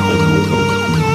やった!